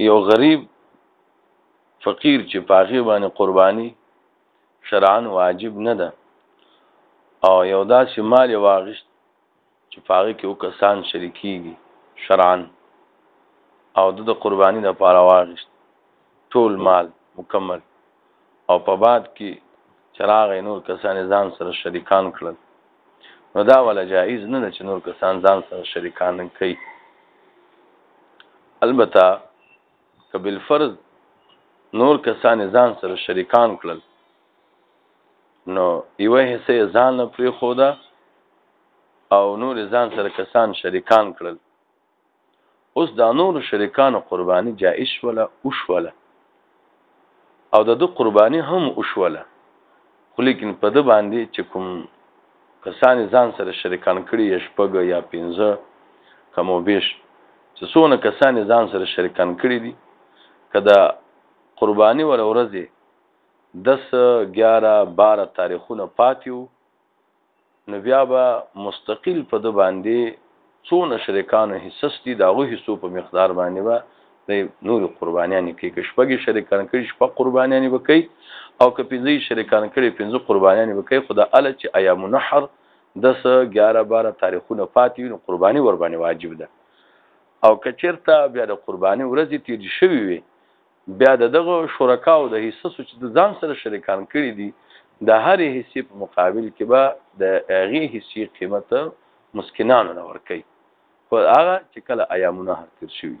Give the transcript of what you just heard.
یو غریب فقیر چې پاغي باندې قرباني شرعاً واجب نه ده او یو داسې مال واغشت چې پاغي کې او کسان شریکيږي شرعاً او د قرباني د پاره واغشت ټول مال مکمل او په بعد کې چراغ نور کسان ځان سره شریکان کړل نو دا ولا جایز نه ده چې نور کسان ځان سره شریکان نه کوي البته کبل فرض نور کسان ځان سره شریکان کړل نو یو حصہ ځان پرې خوده او نور ځان سره کسان شریکان کړل اوس دا نور شریکانو قرباني جائز شوله وشوله او د ده قرباني هم وشوله خو لیکن په ده باندې چې کوم کسان ځان سره شریکان کړي یا شپږ یا پنځه کم او بیش چې څونه کسان ځان سره شریکان کړي دي که د قرباني ولا ورځې دس ګیاره باره تاریخونه پاتې وو نو بیا به مستقل په ده باندې څو نشرکانو حصص دي داغو حصو په مقدار باندې به دی نورې قربانیانې کوي که شپږې شریکان کړي شپږ قربانیانې به کوي او که پنځه شریکان کړي پنځه قربانیانې به کوي خو دا اله چې ایام نحر د سه 11 12 تاریخونه پاتې وي نو قرباني ور باندې واجب ده او که چیرته بیا د قرباني ورځې تیرې شوي وي بیا د دغو شرکاوو د حصصو چې د ځان سره شریکان کړي دي د هرې حصې په مقابل کې به د هغې حصې قیمت مسکنانو له ورکوي خو هغه چې کله ایامونه هر تیر شوي